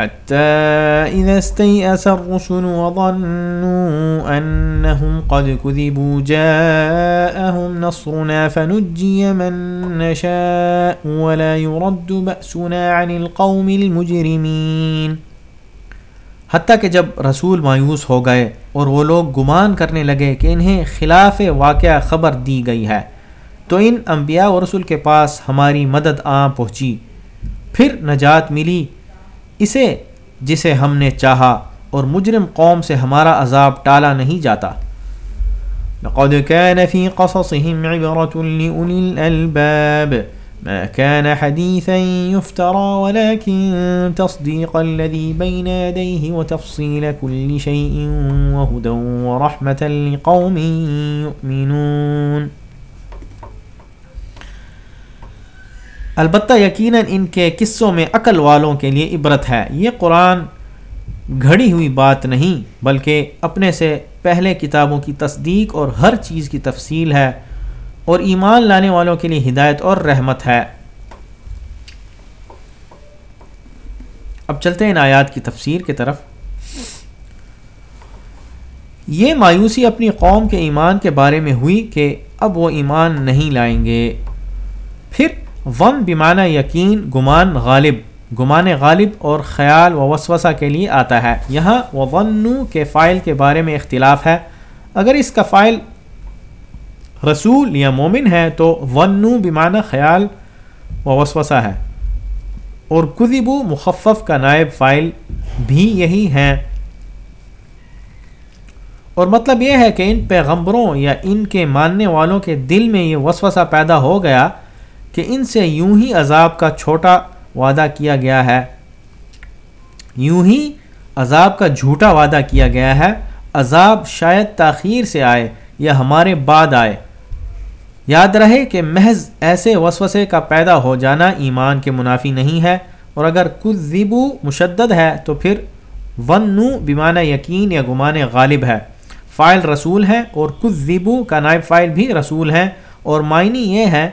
حتى إذا استيأس الرسل وظنوا أنهم قد كذبوا جاءهم نصرنا فنجي من نشاء ولا يرد بأسنا عن القوم المجرمين۔ حتیٰ کہ جب رسول مایوس ہو گئے اور وہ لوگ گمان کرنے لگے کہ انہیں خلاف واقعہ خبر دی گئی ہے، تو ان انبیاء و رسول کے پاس ہماری مدد آ پہنچی۔ پھر نجات ملی اسے جسے ہم نے چاہا اور مجرم قوم سے ہمارا عذاب ٹالا نہیں جاتا۔ لقد كان في قصصهم عبرة لأولي الألباب، ما كان حديثا يفترى ولكن تصديق الذي بين يديه وتفصيل كل شيء وهدى ورحمة لقوم يؤمنون۔ البتہ یقیناً ان کے قصوں میں عقل والوں کے لیے عبرت ہے۔ یہ قرآن گھڑی ہوئی بات نہیں، بلکہ اپنے سے پہلے کتابوں کی تصدیق اور ہر چیز کی تفصیل ہے اور ایمان لانے والوں کے لیے ہدایت اور رحمت ہے۔ اب چلتے ہیں ان آیات کی تفسیر کی طرف۔ یہ مایوسی اپنی قوم کے ایمان کے بارے میں ہوئی کہ اب وہ ایمان نہیں لائیں گے۔ پھر ون بیمانہ یقین، گمان، غالب۔ گمان غالب اور خیال و وسوسہ کے لیے آتا ہے۔ یہاں وہ ون کے فائل کے بارے میں اختلاف ہے۔ اگر اس کا فائل رسول یا مومن ہے تو ون بیمانہ خیال و وسوسہ ہے۔ اور کذبو مخفف کا نائب فائل بھی یہی ہیں اور مطلب یہ ہے کہ ان پیغمبروں یا ان کے ماننے والوں کے دل میں یہ وسوسہ پیدا ہو گیا کہ ان سے یوں ہی عذاب کا چھوٹا وعدہ کیا گیا ہے۔ یوں ہی عذاب کا جھوٹا وعدہ کیا گیا ہے۔ عذاب شاید تاخیر سے آئے یا ہمارے بعد آئے۔ یاد رہے کہ محض ایسے وسوسے کا پیدا ہو جانا ایمان کے منافی نہیں ہے۔ اور اگر کچھ زیبو مشدد ہے تو پھر ون نو بیمانہ یقین یا گمان غالب ہے۔ فائل رسول ہے اور کچھ زیبو کا نائب فائل بھی رسول ہیں اور معنی یہ ہے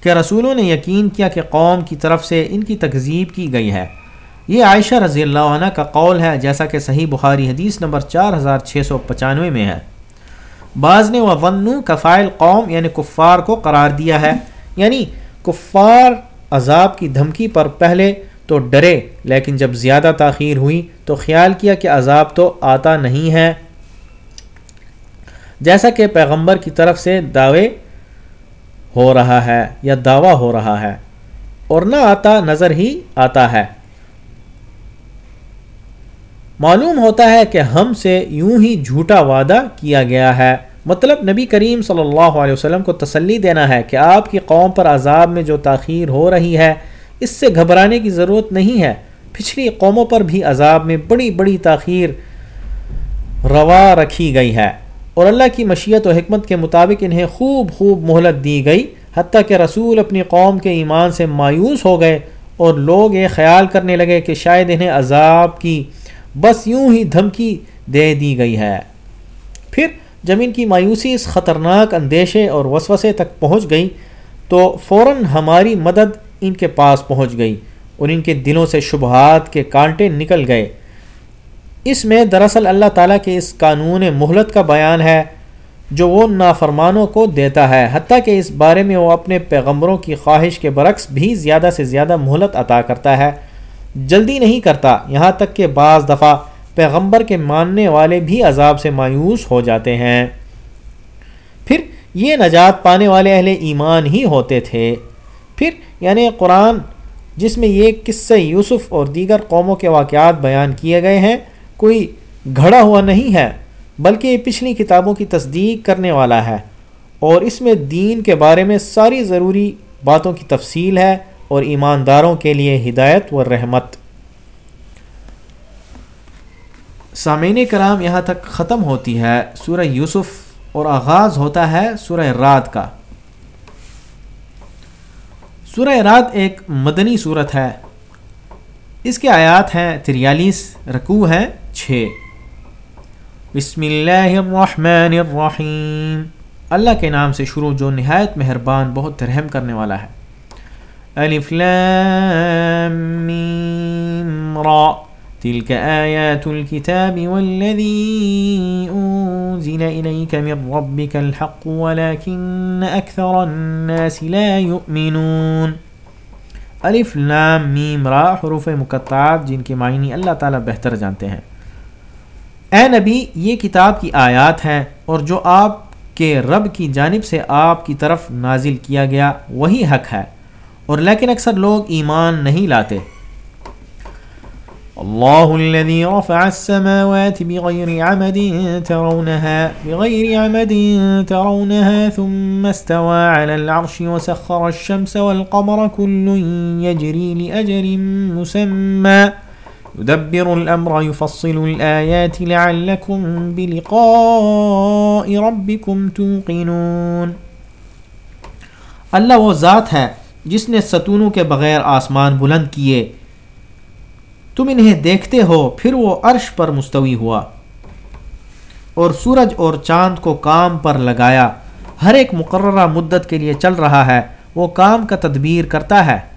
کہ رسولوں نے یقین کیا کہ قوم کی طرف سے ان کی تکذیب کی گئی ہے۔ یہ عائشہ رضی اللہ عنہ کا قول ہے، جیسا کہ صحیح بخاری حدیث نمبر چار ہزار چھ سو پچانوے میں ہے۔ بعض نے وہ ونو کفائل قوم یعنی کفار کو قرار دیا ہے۔ یعنی کفار عذاب کی دھمکی پر پہلے تو ڈرے، لیکن جب زیادہ تاخیر ہوئی تو خیال کیا کہ عذاب تو آتا نہیں ہے۔ جیسا کہ پیغمبر کی طرف سے دعوے ہو رہا ہے یا دعویٰ ہو رہا ہے، اور نہ آتا، نظر ہی آتا ہے۔ معلوم ہوتا ہے کہ ہم سے یوں ہی جھوٹا وعدہ کیا گیا ہے۔ مطلب نبی کریم صلی اللہ علیہ وسلم کو تسلی دینا ہے کہ آپ کی قوم پر عذاب میں جو تاخیر ہو رہی ہے، اس سے گھبرانے کی ضرورت نہیں ہے۔ پچھلی قوموں پر بھی عذاب میں بڑی بڑی تاخیر روا رکھی گئی ہے۔ اور اللہ کی مشیت و حکمت کے مطابق انہیں خوب خوب مہلت دی گئی، حتیٰ کہ رسول اپنی قوم کے ایمان سے مایوس ہو گئے اور لوگ یہ خیال کرنے لگے کہ شاید انہیں عذاب کی بس یوں ہی دھمکی دے دی گئی ہے۔ پھر جب ان کی مایوسی اس خطرناک اندیشے اور وسوسے تک پہنچ گئی تو فوراً ہماری مدد ان کے پاس پہنچ گئی اور ان کے دلوں سے شبہات کے کانٹے نکل گئے۔ اس میں دراصل اللہ تعالیٰ کے اس قانون مہلت کا بیان ہے، جو وہ نافرمانوں کو دیتا ہے، حتیٰ کہ اس بارے میں وہ اپنے پیغمبروں کی خواہش کے برعکس بھی زیادہ سے زیادہ مہلت عطا کرتا ہے۔ جلدی نہیں کرتا، یہاں تک کہ بعض دفعہ پیغمبر کے ماننے والے بھی عذاب سے مایوس ہو جاتے ہیں۔ پھر یہ نجات پانے والے اہل ایمان ہی ہوتے تھے۔ پھر یعنی قرآن، جس میں یہ قصہ یوسف اور دیگر قوموں کے واقعات بیان کیے گئے ہیں کوئی گھڑا ہوا نہیں ہے، بلکہ یہ پچھلی کتابوں کی تصدیق کرنے والا ہے۔ اور اس میں دین کے بارے میں ساری ضروری باتوں کی تفصیل ہے اور ایمانداروں کے لیے ہدایت و رحمت۔ سامعین کرام، یہاں تک ختم ہوتی ہے سورہ یوسف اور آغاز ہوتا ہے سورہ رات کا۔ سورہ رات ایک مدنی صورت ہے۔ اس کے آیات ہیں تریالیس رکوع ہیں۔ چھ۔ بسم اللہ الرحمن الرحیم۔ اللہ کے نام سے شروع جو نہایت مہربان، بہت رحم کرنے والا ہے۔ الف لام میم را۔ تلك آيات الكتاب والذي أنزل إليك من ربك الحق ولكن أكثر الناس لا يؤمنون الف لام میم را، حروف مقطعات جن کے معنی اللہ تعالیٰ بہتر جانتے ہیں۔ اے نبی، یہ کتاب کی آیات ہیں اور جو آپ کے رب کی جانب سے آپ کی طرف نازل کیا گیا، وہی حق ہے۔ اور لیکن اکثر لوگ ایمان نہیں لاتے۔ الله الذي رفع السماوات بغير عمد ترونها بغير عمد ترونها، ثم استوى على العرش وسخر الشمس والقمر، كل يجري لأجل مسمى۔ يدبر الأمر، يفصل الآيات لعلكم بلقاء ربكم توقنون۔ اللہ وہ ذات ہے جس نے ستونوں کے بغیر آسمان بلند کیے۔ تم انہیں دیکھتے ہو، پھر وہ عرش پر مستوی ہوا۔ اور سورج اور چاند کو کام پر لگایا۔ ہر ایک مقررہ مدت کے لیے چل رہا ہے۔ وہ کام کا تدبیر کرتا ہے۔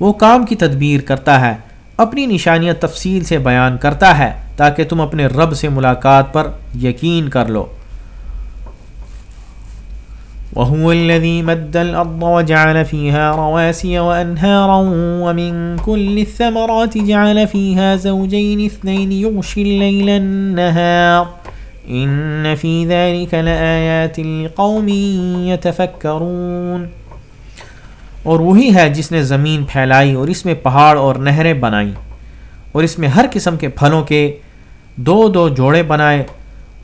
وہ کام کی تدبیر کرتا ہے، اپنی نشانیاں تفصیل سے بیان کرتا ہے تاکہ تم اپنے رب سے ملاقات پر یقین کر لو۔ وهو الذي مد الأرض وجعل فيها رواسي وأنهارا ومن كل الثمرات جعل فيها زوجين اثنين يغشي الليل النهار إن في ذلك لآيات لقوم يتفكرون اور وہی ہے جس نے زمین پھیلائی اور اس میں پہاڑ اور نہریں بنائیں اور اس میں ہر قسم کے پھلوں کے دو دو جوڑے بنائے۔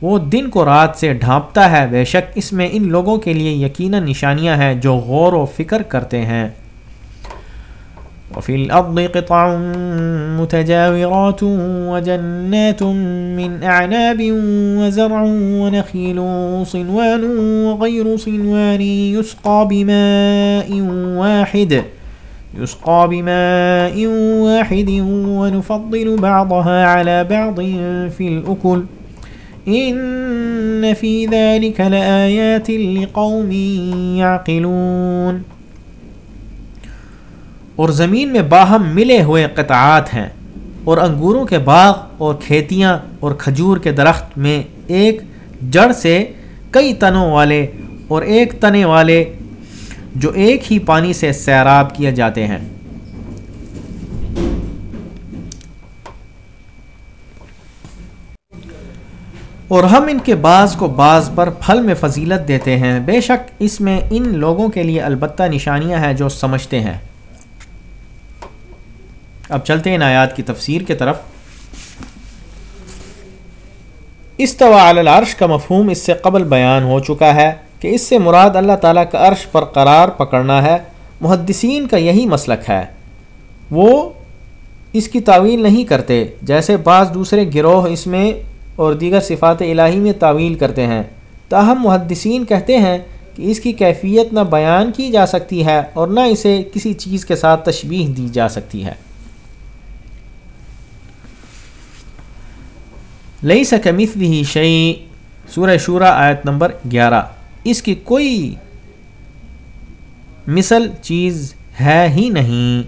وہ دن کو رات سے ڈھانپتا ہے۔ بے شک اس میں ان لوگوں کے لیے یقیناً نشانیاں ہیں جو غور و فکر کرتے ہیں۔ وفي الأرض قطع متجاورات وجنات من أعناب وزرع ونخيل صنوان وغير صنوان يسقى بماء واحد، يسقى بماء واحد ونفضل بعضها على بعض في الأكل. ان فی ذلك لآیات لقوم یعقلون اور زمین میں باہم ملے ہوئے قطعات ہیں اور انگوروں کے باغ اور کھیتیاں اور کھجور کے درخت میں ایک جڑ سے کئی تنوں والے اور ایک تنے والے جو ایک ہی پانی سے سیراب کیے جاتے ہیں۔ اور ہم ان کے بعض کو بعض پر پھل میں فضیلت دیتے ہیں۔ بے شک اس میں ان لوگوں کے لیے البتہ نشانیاں ہیں جو سمجھتے ہیں۔ اب چلتے ہیں آیات کی تفسیر کے طرف۔ استوا علی العرش کا مفہوم اس سے قبل بیان ہو چکا ہے کہ اس سے مراد اللہ تعالیٰ کا عرش پر قرار پکڑنا ہے۔ محدثین کا یہی مسلک ہے۔ وہ اس کی تعویل نہیں کرتے، جیسے بعض دوسرے گروہ اس میں اور دیگر صفات الہی میں تعویل کرتے ہیں۔ تاہم، محدثین کہتے ہیں کہ اس کی کیفیت نہ بیان کی جا سکتی ہے اور نہ اسے کسی چیز کے ساتھ تشبیح دی جا سکتی ہے۔ لئی سکمت بھی شعی سورہ شورہ آیت نمبر گیارہ۔ اس کی کوئی مثل چیز ہے ہی نہیں۔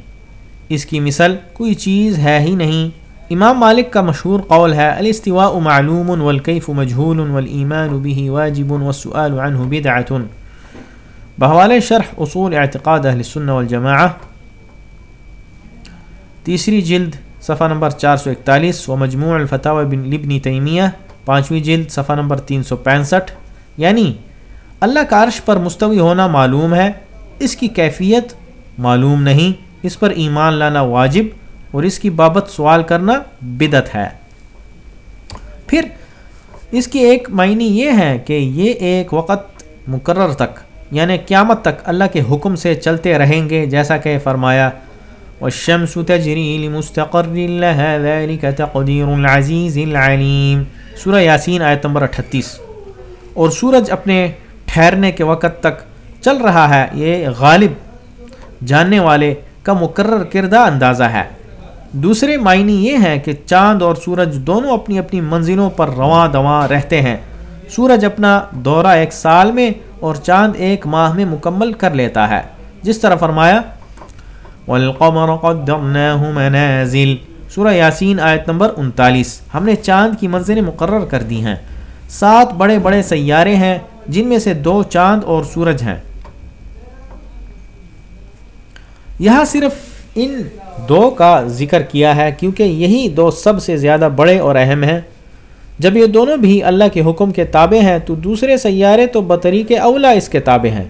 اس کی مثل کوئی چیز ہے ہی نہیں۔ امام مالک کا مشہور قول ہے، الاستواء معلوم والکیف مجهول والایمان به واجب والسؤال عنه بدعة۔ بحوال شرح اصول اعتقاد اہل السنہ والجماعہ۔ تیسری جلد صفحہ نمبر 441 و مجموع الفتاوى بن لبن تیمیہ، پانچویں جلد، صفحہ نمبر 365 یعنی اللہ کا عرش پر مستوی ہونا معلوم ہے، اس کی کیفیت معلوم نہیں، اس پر ایمان لانا واجب اور اس کی بابت سوال کرنا بدت ہے۔ پھر اس کی ایک معنی یہ ہے کہ یہ ایک وقت مقرر تک یعنی قیامت تک اللہ کے حکم سے چلتے رہیں گے، جیسا کہ فرمایا والشمس تجری لمستقر لها ذلك تقدیر العزیز العلیم سورہ یاسین آیت نمبر 38 اور سورج اپنے ٹھہرنے کے وقت تک چل رہا ہے، یہ غالب۔ جاننے والے کا مقرر کردہ اندازہ ہے۔ دوسرے معنی یہ ہیں کہ چاند اور سورج دونوں اپنی اپنی منزلوں پر رواں دواں رہتے ہیں۔ سورج اپنا دورہ ایک سال میں اور چاند ایک ماہ میں مکمل کر لیتا ہے۔ جس طرح فرمایا والقمر قدرناه منازل سورہ یاسین آیت نمبر انتالیس۔ ہم نے چاند کی منزلیں مقرر کر دی ہیں۔ سات بڑے بڑے سیارے ہیں، جن میں سے دو چاند اور سورج ہیں۔ یہاں صرف ان دو کا ذکر کیا ہے، کیونکہ یہی دو سب سے زیادہ بڑے اور اہم ہیں۔ جب یہ دونوں بھی اللہ کے حکم کے تابع ہیں، تو دوسرے سیارے تو بطریق اولا اس کے تابع ہیں۔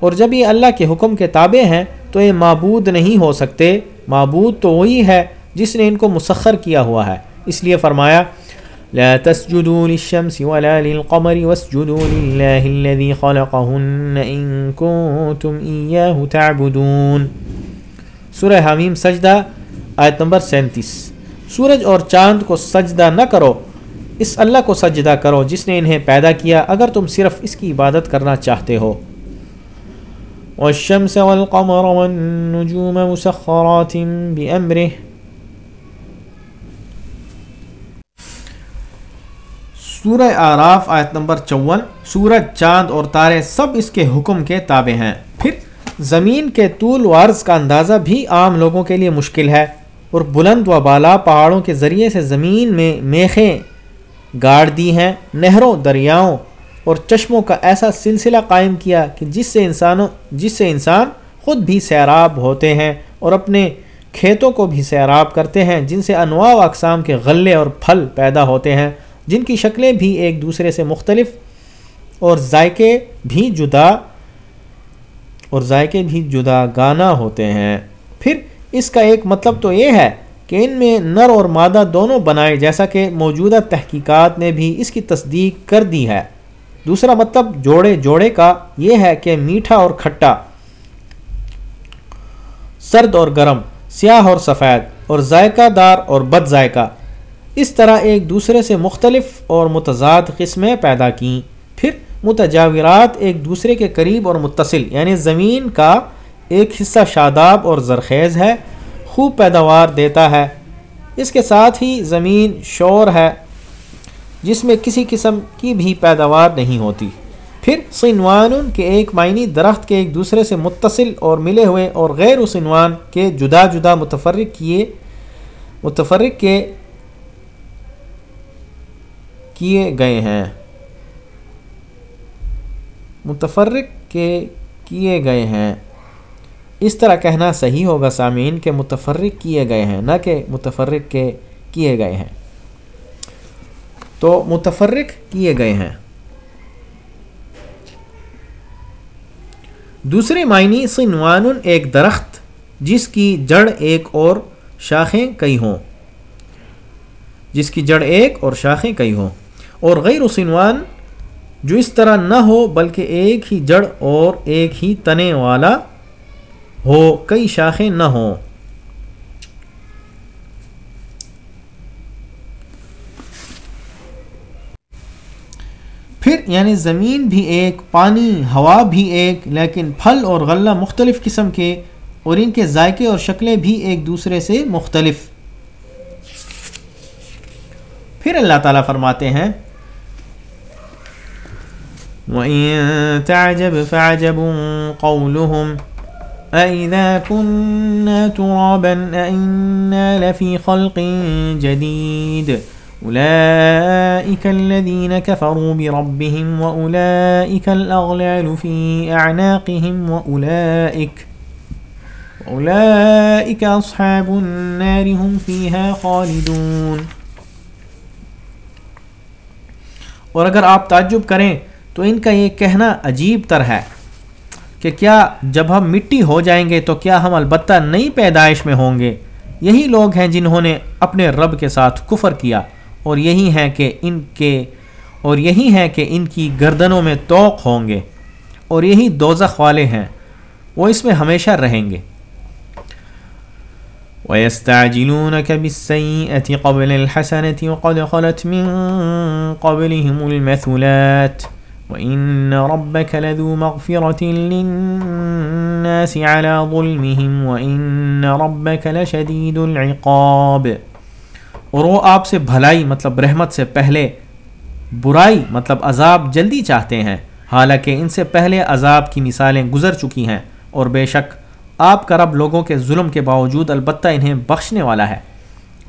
اور جب یہ اللہ کے حکم کے تابع ہیں تو یہ معبود نہیں ہو سکتے۔ معبود تو وہی ہے جس نے ان کو مسخر کیا ہوا ہے۔ اس لیے فرمایا، لا تسجدوا للشمس ولا للقمر واسجدوا لله الذي خلقهن ان كنتم اياه تعبدون۔ سورہ حمیم سجدہ، آیت نمبر سینتیس۔ سورج اور چاند کو سجدہ نہ کرو۔ اس اللہ کو سجدہ کرو جس نے انہیں پیدا کیا۔ اگر تم صرف اس کی عبادت کرنا چاہتے ہو۔ والشمس والقمر والنجوم مسخرات بأمره. سورہ آراف آیت نمبر چون، سورج، چاند اور تارے سب اس کے حکم کے تابع ہیں۔ پھر زمین کے طول و عرض کا اندازہ بھی عام لوگوں کے لیے مشکل ہے اور بلند و بالا پہاڑوں کے ذریعے سے زمین میں میخیں گاڑ دی ہیں، نہروں، دریاؤں اور چشموں کا ایسا سلسلہ قائم کیا کہ جس سے انسانوں جس سے انسان خود بھی سیراب ہوتے ہیں اور اپنے کھیتوں کو بھی سیراب کرتے ہیں، جن سے انواع و اقسام کے غلے اور پھل پیدا ہوتے ہیں، جن کی شکلیں بھی ایک دوسرے سے مختلف اور ذائقے بھی جدا اور ذائقے بھی جدا گانا ہوتے ہیں۔ پھر اس کا ایک مطلب تو یہ ہے کہ ان میں نر اور مادہ دونوں بنائے جیسا کہ موجودہ تحقیقات نے بھی اس کی تصدیق کر دی ہے۔ دوسرا مطلب جوڑے جوڑے کا یہ ہے کہ میٹھا اور کھٹا، سرد اور گرم، سیاہ اور سفید، اور ذائقہ دار اور بد ذائقہ۔ اس طرح ایک دوسرے سے مختلف اور متضاد قسمیں پیدا کیں۔ پھر متجاورات ایک دوسرے کے قریب اور متصل یعنی زمین کا ایک حصہ شاداب اور زرخیز ہے، خوب پیداوار دیتا ہے۔ اس کے ساتھ ہی زمین شور ہے۔ جس میں کسی قسم کی بھی پیداوار نہیں ہوتی۔ پھر سنوان کے ایک معنی درخت کے ایک دوسرے سے متصل اور ملے ہوئے اور غیر سنوان کے جدا جدا متفرق کیے، متفرق کے کیے گئے ہیں۔ متفرق کے کیے گئے ہیں۔ اس طرح کہنا صحیح ہوگا سامعین کہ متفرق کیے گئے ہیں، نہ کہ متفرق کے کیے گئے ہیں۔ تو متفرق کیے گئے ہیں۔ دوسرے معنی سنوان ایک درخت جس کی جڑ ایک اور شاخیں کئی ہوں۔ جس کی جڑ ایک اور شاخیں کئی ہوں۔ اور غیر سنوان جو اس طرح نہ ہو بلکہ ایک ہی جڑ اور ایک ہی تنے والا ہو، کئی شاخیں نہ ہوں۔ پھر یعنی زمین بھی ایک، پانی، ہوا بھی ایک، لیکن پھل اور غلہ مختلف قسم کے اور ان کے ذائقے اور شکلیں بھی ایک دوسرے سے مختلف۔ پھر اللہ تعالیٰ فرماتے ہیں، وَإِن تَعْجَبْ فَعْجَبٌ قَوْلُهُمْ، أَإِذَا كُنَّا تُرَابًا أَإِنَّا لَفِي خَلْقٍ جَدِيدٍ۔ أولئك الذين كفروا بربهم وأولئك الأغلال في أعناقهم وأولئك وأولئك أصحاب النار هم فيها خالدون اور اگر آپ تعجب کریں تو ان کا یہ کہنا عجیب تر ہے کہ کیا جب ہم مٹی ہو جائیں گے تو کیا ہم البتہ نئی پیدائش میں ہوں گے؟ یہی لوگ ہیں جنہوں نے اپنے رب کے ساتھ کفر کیا۔ اور یہی ہے کہ ان کے اور یہی ہے کہ ان کی گردنوں میں توق ہوں گے اور یہی دوزخ والے ہیں، وہ اس میں ہمیشہ رہیں گے۔ وَيَسْتَعْجِلُونَكَ بِالسَّيِّئَةِ قَبْلَ الْحَسَنَةِ وَقَدْ خَلَتْ مِن قَبْلِهِمُ الْمَثُلَاتِ وَإِنَّ رَبَّكَ لَذُو مَغْفِرَةٍ لِلنَّاسِ عَلَى ظُلْمِهِمْ وَإِنَّ رَبَّكَ لَشَدِيدُ الْعِقَابِ اور وہ آپ سے بھلائی مطلب رحمت سے پہلے برائی مطلب عذاب جلدی چاہتے ہیں۔ حالانکہ ان سے پہلے عذاب کی مثالیں گزر چکی ہیں اور بے شک آپ کا رب لوگوں کے ظلم کے باوجود البتہ انہیں بخشنے والا ہے۔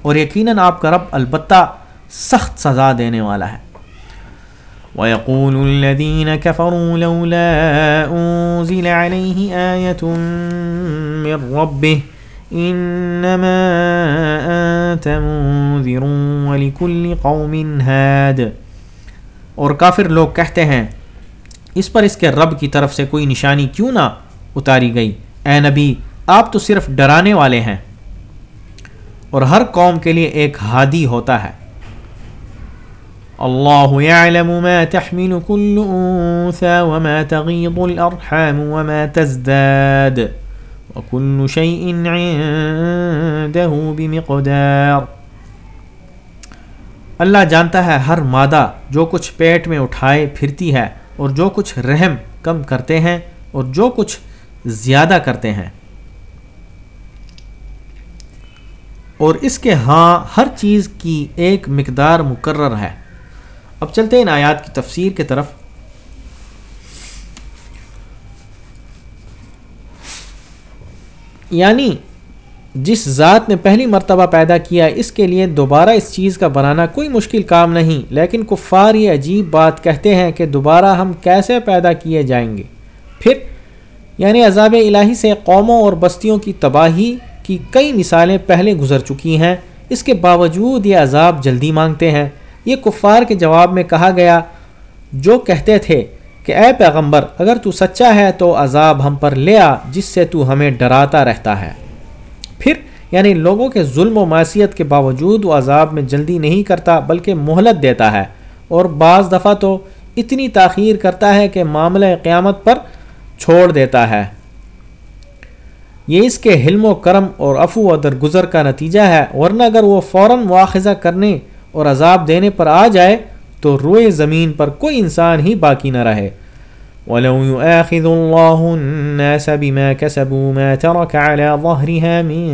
اور یقیناً آپ کا رب البتہ سخت سزا دینے والا ہے۔ وَيَقُولُ الَّذِينَ كَفَرُوا لَوْلَا أُنزِلَ عَلَيْهِ آيَةٌ مِّن رَّبِّهِ إِنَّمَا أَنتَ مُنذِرٌ وَلِكُلِّ قَوْمٍ هَادٍ۔ اور کافر لوگ کہتے ہیں، اس پر اس کے رب کی طرف سے کوئی نشانی کیوں نہ اتاری گئی؟ اے نبی، آپ تو صرف ڈرانے والے ہیں۔ اور ہر قوم کے لیے ایک ہادی ہوتا ہے۔ اللہ يعلم ما تحمل كل انثى وما تغيض الارحام وما تزداد۔ وكل شيء عنده بمقدار۔ اللہ جانتا ہے ہر مادہ جو کچھ پیٹ میں اٹھائے پھرتی ہے اور جو کچھ رحم کم کرتے ہیں اور جو کچھ زیادہ کرتے ہیں۔ اور اس کے ہاں ہر چیز کی ایک مقدار مقرر ہے۔ اب چلتے ہیں ان آیات کی تفسیر کے طرف۔ یعنی جس ذات نے پہلی مرتبہ پیدا کیا اس کے لیے دوبارہ اس چیز کا بنانا کوئی مشکل کام نہیں۔ لیکن کفار یہ عجیب بات کہتے ہیں کہ دوبارہ ہم کیسے پیدا کیے جائیں گے؟ پھر یعنی عذاب الہی سے قوموں اور بستیوں کی تباہی کی کئی مثالیں پہلے گزر چکی ہیں۔ اس کے باوجود یہ عذاب جلدی مانگتے ہیں۔ یہ کفار کے جواب میں کہا گیا، جو کہتے تھے کہ اے پیغمبر، اگر تو سچا ہے تو عذاب ہم پر لے آ، جس سے تو ہمیں ڈراتا رہتا ہے۔ پھر یعنی لوگوں کے ظلم و معصیت کے باوجود وہ عذاب میں جلدی نہیں کرتا، بلکہ مہلت دیتا ہے۔ اور بعض دفعہ تو اتنی تاخیر کرتا ہے کہ معاملہ قیامت پر چھوڑ دیتا ہے۔ یہ اس کے حلم و کرم اور افو و درگزر کا نتیجہ ہے، ورنہ اگر وہ فوراً مواخذہ کرنے اور عذاب دینے پر آ جائے تو روئے زمین پر کوئی انسان ہی باقی نہ رہے۔ ولو يؤاخذ الله الناس بما كسبوا ما ترك على ظهرها من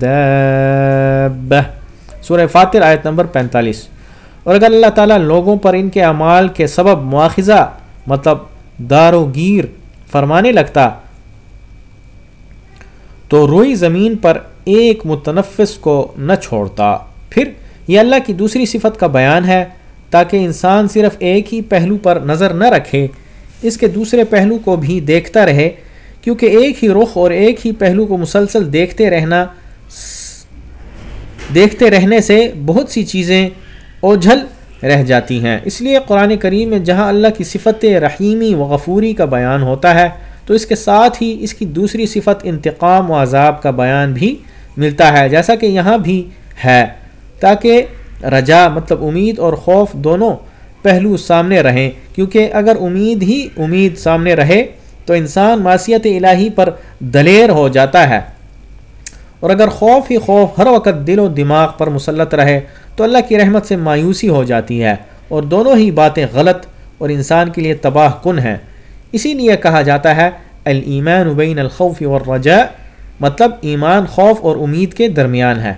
دابة۔ سورہ فاتر آیت نمبر 45 اور اگر اللہ تعالیٰ لوگوں پر ان کے اعمال کے سبب مواخذہ مطلب دار و گیر فرمانے لگتا، تو روئی زمین پر ایک متنفس کو نہ چھوڑتا۔ پھر یہ اللہ کی دوسری صفت کا بیان ہے۔ تاکہ انسان صرف ایک ہی پہلو پر نظر نہ رکھے، اس کے دوسرے پہلو کو بھی دیکھتا رہے، کیونکہ ایک ہی رخ اور ایک ہی پہلو کو مسلسل دیکھتے رہنا دیکھتے رہنے سے بہت سی چیزیں اوجھل رہ جاتی ہیں۔ اس لیے قرآن کریم میں جہاں اللہ کی صفت رحیمی و غفوری کا بیان ہوتا ہے، تو اس کے ساتھ ہی اس کی دوسری صفت انتقام و عذاب کا بیان بھی ملتا ہے، جیسا کہ یہاں بھی ہے۔ تاکہ رجا مطلب امید اور خوف دونوں پہلو سامنے رہیں۔ کیونکہ اگر امید ہی امید سامنے رہے، تو انسان معصیت الہی پر دلیر ہو جاتا ہے۔ اور اگر خوف ہی خوف ہر وقت دل و دماغ پر مسلط رہے، تو اللہ کی رحمت سے مایوسی ہو جاتی ہے۔ اور دونوں ہی باتیں غلط اور انسان کے لیے تباہ کن ہیں۔ اسی لیے کہا جاتا ہے المان ابین الخوف اور رجا مطلب ایمان، خوف اور امید کے درمیان ہے۔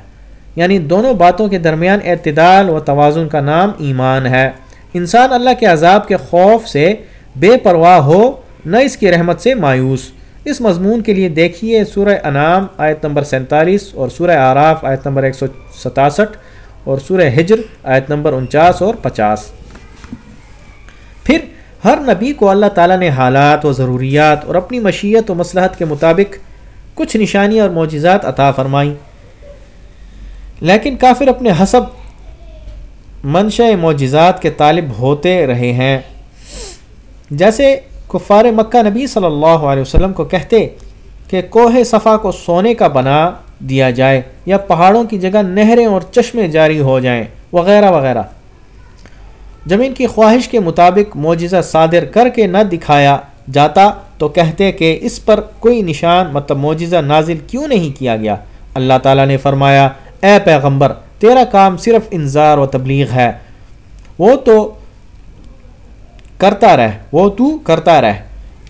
یعنی دونوں باتوں کے درمیان اعتدال و توازن کا نام ایمان ہے۔ انسان اللہ کے عذاب کے خوف سے بے پرواہ ہو، نہ اس کی رحمت سے مایوس۔ اس مضمون کے لیے دیکھیے سورہ انعام آیت نمبر سینتالیس اور سورہ آراف آیت نمبر ایک سو ستاسٹھ اور سورہ ہجر آیت نمبر انچاس اور پچاس۔ پھر ہر نبی کو اللہ تعالیٰ نے حالات و ضروریات اور اپنی مشیت و مصلحت کے مطابق کچھ نشانیاں اور معجزات عطا فرمائیں۔ لیکن کافر اپنے حسب منشا معجزات کے طالب ہوتے رہے ہیں۔ جیسے کفار مکہ نبی صلی اللہ علیہ وسلم کو کہتے کہ کوہ صفا کو سونے کا بنا دیا جائے یا پہاڑوں کی جگہ نہریں اور چشمے جاری ہو جائیں، وغیرہ وغیرہ۔ جب ان کی خواہش کے مطابق معجزہ صادر کر کے نہ دکھایا جاتا تو کہتے کہ اس پر کوئی نشان مطلب معجزہ نازل کیوں نہیں کیا گیا؟ اللہ تعالیٰ نے فرمایا اے پیغمبر، تیرا کام صرف انظار و تبلیغ ہے۔ وہ تو کرتا رہ، وہ تو کرتا رہ۔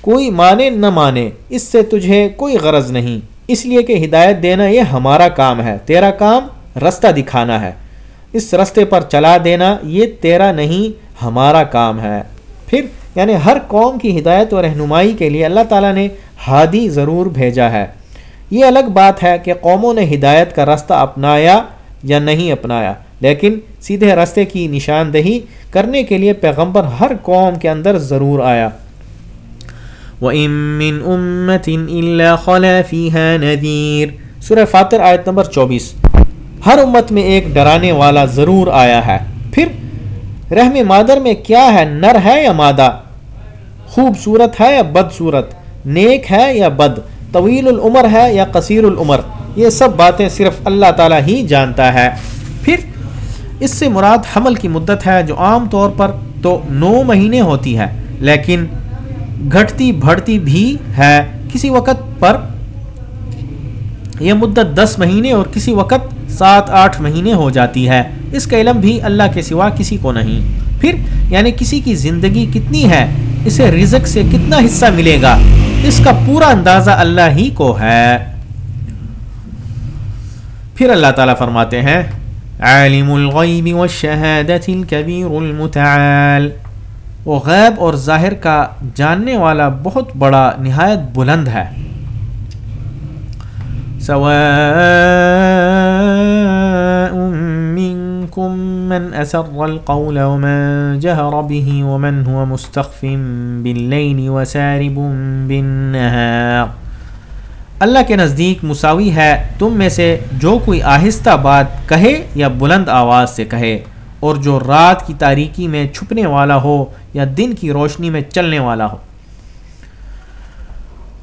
کوئی مانے نہ مانے، اس سے تجھے کوئی غرض نہیں۔ اس لیے کہ ہدایت دینا یہ ہمارا کام ہے۔ تیرا کام رستہ دکھانا ہے۔ اس رستے پر چلا دینا یہ تیرا نہیں، ہمارا کام ہے۔ پھر یعنی ہر قوم کی ہدایت و رہنمائی کے لیے اللہ تعالیٰ نے ہادی ضرور بھیجا ہے۔ یہ الگ بات ہے کہ قوموں نے ہدایت کا رستہ اپنایا یا نہیں اپنایا، لیکن سیدھے رستے کی نشاندہی کرنے کے لیے پیغمبر ہر قوم کے اندر ضرور آیا۔ وَإِن مِّن أُمَّةٍ إِلَّا خَلَا فِيهَا نَذِيرٌ۔ سورہ فاتر، آیت نمبر چوبیس۔ ہر امت میں ایک ڈرانے والا ضرور آیا ہے۔ پھر رحم مادر میں کیا ہے؟ نر ہے یا مادہ؟ خوبصورت ہے یا بدصورت؟ نیک ہے یا بد؟ طویل العمر ہے یا قصیر العمر؟ یہ سب باتیں صرف اللہ تعالیٰ ہی جانتا ہے۔ پھر اس سے مراد حمل کی مدت ہے جو عام طور پر تو نو مہینے ہوتی ہے، لیکن گھٹتی بڑھتی بھی ہے۔ کسی وقت پر یہ مدت دس مہینے اور کسی وقت سات آٹھ مہینے ہو جاتی ہے۔ اس کا علم بھی اللہ کے سوا کسی کو نہیں۔ پھر یعنی کسی کی زندگی کتنی ہے، اسے رزق سے کتنا حصہ ملے گا؟ اس کا پورا اندازہ اللہ ہی کو ہے۔ پھر اللہ تعالیٰ فرماتے ہیں، عالم الغیب والشہادت الكبیر المتعال۔ وہ غیب اور ظاہر کا جاننے والا بہت بڑا نہایت بلند ہے۔ سواء منكم من أسر القول ومن جهر به ومن هو مستخف بالليل وسارب بالنهار۔ اللہ کے نزدیک مساوی ہے، تم میں سے جو کوئی آہستہ بات کہے یا بلند آواز سے کہے، اور جو رات کی تاریکی میں چھپنے والا ہو یا دن کی روشنی میں چلنے والا ہو۔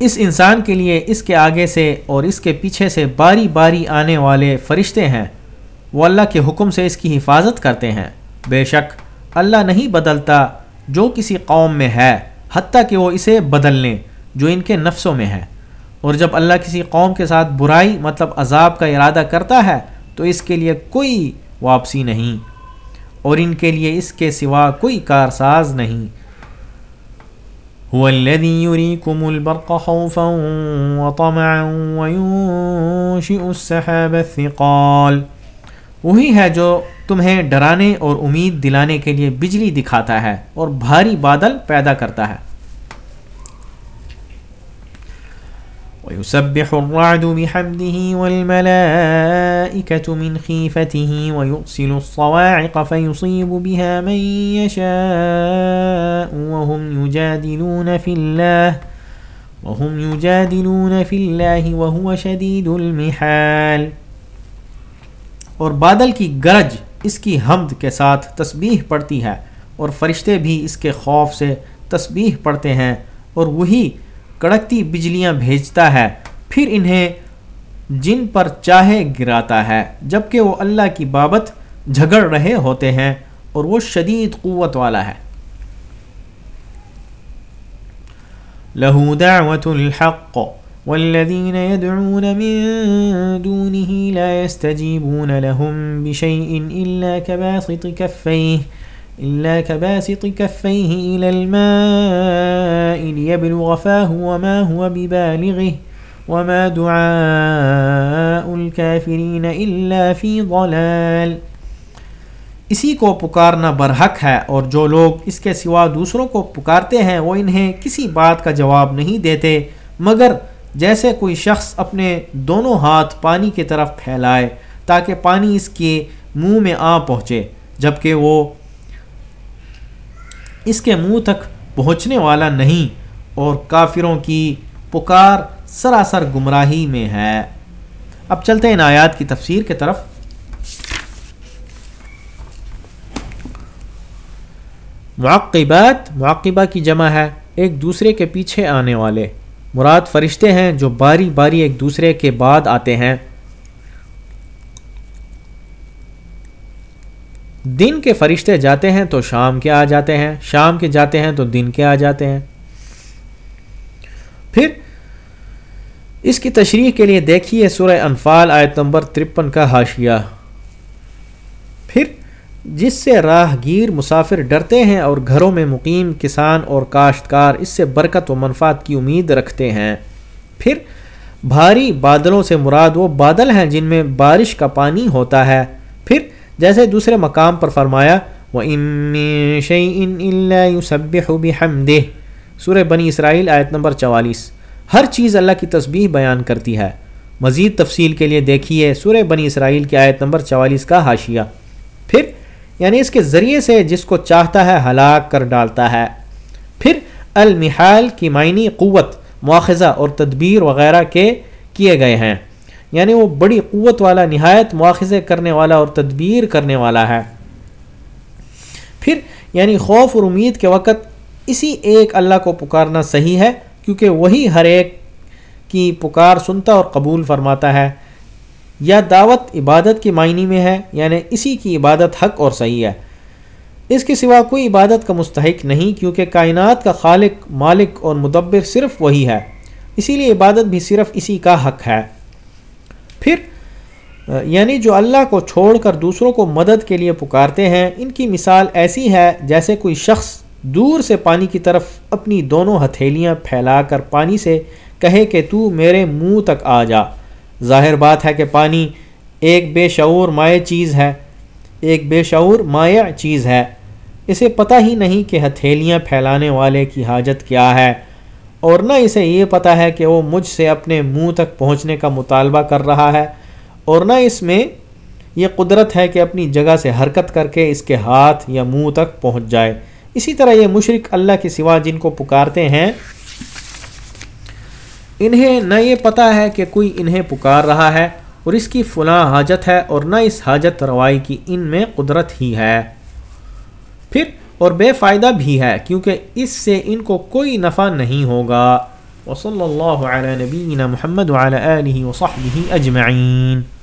اس انسان کے لیے اس کے آگے سے اور اس کے پیچھے سے باری باری آنے والے فرشتے ہیں۔ وہ اللہ کے حکم سے اس کی حفاظت کرتے ہیں۔ بے شک اللہ نہیں بدلتا جو کسی قوم میں ہے، حتیٰ کہ وہ اسے بدل لیں جو ان کے نفسوں میں ہے۔ اور جب اللہ کسی قوم کے ساتھ برائی مطلب عذاب کا ارادہ کرتا ہے، تو اس کے لیے کوئی واپسی نہیں۔ اور ان کے لیے اس کے سوا کوئی کارساز نہیں۔ هو الذي يريكم البرق خوفا وطمعا وينشئ السحاب الثقال۔ وہی ہے جو تمہیں ڈرانے اور امید دلانے کے لیے بجلی دکھاتا ہے اور بھاری بادل پیدا کرتا ہے۔ ويسبح الرعد بحمده والملائكة من خيفته ويرسل الصواعق فيصيب بها من يشاء وهم يجادلون في الله وهم يجادلون في الله وهو شديد المحال اور بادل کی گرج اس کی حمد کے ساتھ تسبیح پڑتی ہے اور فرشتے بھی اس کے خوف سے تسبیح پڑھتے ہیں اور وہی کڑکتی بجلیاں بھیجتا ہے، پھر انہیں جن پر چاہے گراتا ہے جبکہ وہ اللہ کی بابت جھگڑ رہے ہوتے ہیں اور وہ شدید قوت والا ہے۔ له دعوة الحق والذين يدعون من دونه لا يستجيبون لهم بشيء إلا كباسط كفيه إلا كباسط كفيه إلى الماء ليبلغ فاه وما هو ببالغه وما دعاء الكافرين إلا في ضلال۔ اسی کو پکارنا برحق ہے اور جو لوگ اس کے سوا دوسروں کو پکارتے ہیں وہ انہیں کسی بات کا جواب نہیں دیتے، مگر جیسے کوئی شخص اپنے دونوں ہاتھ پانی کی طرف پھیلائے تاکہ پانی اس کے منہ میں آ پہنچے، جبکہ وہ اس کے منہ تک پہنچنے والا نہیں اور کافروں کی پکار سراسر گمراہی میں ہے۔ اب چلتے ہیں ان آیات کی تفسیر کے طرف۔ معقبات، معقبہ کی جمع ہے ایک دوسرے کے پیچھے آنے والے۔ مراد فرشتے ہیں جو باری باری ایک دوسرے کے بعد آتے ہیں۔ دن کے فرشتے جاتے ہیں تو شام کے آ جاتے ہیں، شام کے جاتے ہیں تو دن کے آ جاتے ہیں۔ پھر اس کی تشریح کے لیے دیکھیے سورہ انفال آیت نمبر ترپن کا حاشیہ۔ پھر جس سے راہ گیر مسافر ڈرتے ہیں اور گھروں میں مقیم کسان اور کاشتکار اس سے برکت و منفات کی امید رکھتے ہیں۔ پھر بھاری بادلوں سے مراد وہ بادل ہیں جن میں بارش کا پانی ہوتا ہے۔ پھر جیسے دوسرے مقام پر فرمایا وہ سورہ بنی اسرائیل آیت نمبر چوالیس۔ ہر چیز اللہ کی تسبیح بیان کرتی ہے۔ مزید تفصیل کے لیے دیکھیے سورہ بنی اسرائیل کی آیت نمبر چوالیس کا حاشیہ۔ پھر یعنی اس کے ذریعے سے جس کو چاہتا ہے ہلاک کر ڈالتا ہے۔ پھر، المحال کی معنی قوت مواخذہ اور تدبیر وغیرہ کے کیے گئے ہیں۔ یعنی وہ بڑی قوت والا، نہایت مواخذے کرنے والا اور تدبیر کرنے والا ہے۔ پھر یعنی خوف اور امید کے وقت اسی ایک اللہ کو پکارنا صحیح ہے، کیونکہ وہی ہر ایک کی پکار سنتا اور قبول فرماتا ہے۔ یا دعوت عبادت کی معنی میں ہے یعنی اسی کی عبادت حق اور صحیح ہے۔ اس کے سوا کوئی عبادت کا مستحق نہیں، کیونکہ کائنات کا خالق، مالک اور مدبر صرف وہی ہے۔ اسی لیے عبادت بھی صرف اسی کا حق ہے۔ پھر یعنی جو اللہ کو چھوڑ کر دوسروں کو مدد کے لیے پکارتے ہیں، ان کی مثال ایسی ہے جیسے کوئی شخص دور سے پانی کی طرف اپنی دونوں ہتھیلیاں پھیلا کر پانی سے کہے کہ تو میرے منہ تک آ جا۔ ظاہر بات ہے کہ پانی ایک بے شعور مائع چیز ہے، ایک بے شعور مائع چیز ہے۔ اسے پتہ ہی نہیں کہ ہتھیلیاں پھیلانے والے کی حاجت کیا ہے۔ اور نہ اسے یہ پتہ ہے کہ وہ مجھ سے اپنے منہ تک پہنچنے کا مطالبہ کر رہا ہے، اور نہ اس میں یہ قدرت ہے کہ اپنی جگہ سے حرکت کر کے اس کے ہاتھ یا منہ تک پہنچ جائے۔ اسی طرح یہ مشرق اللہ کے سوا جن کو پکارتے ہیں، انہیں نہ یہ پتہ ہے کہ کوئی انہیں پکار رہا ہے، اور اس کی فلاں حاجت ہے، اور نہ اس حاجت روائی کی ان میں قدرت ہی ہے۔ پھر اور بے فائدہ بھی ہے کیونکہ اس سے ان کو کوئی نفع نہیں ہوگا۔ وصلی اللہ علیہ نبینا محمد وعلی آلہ وصحبہ اجمعین۔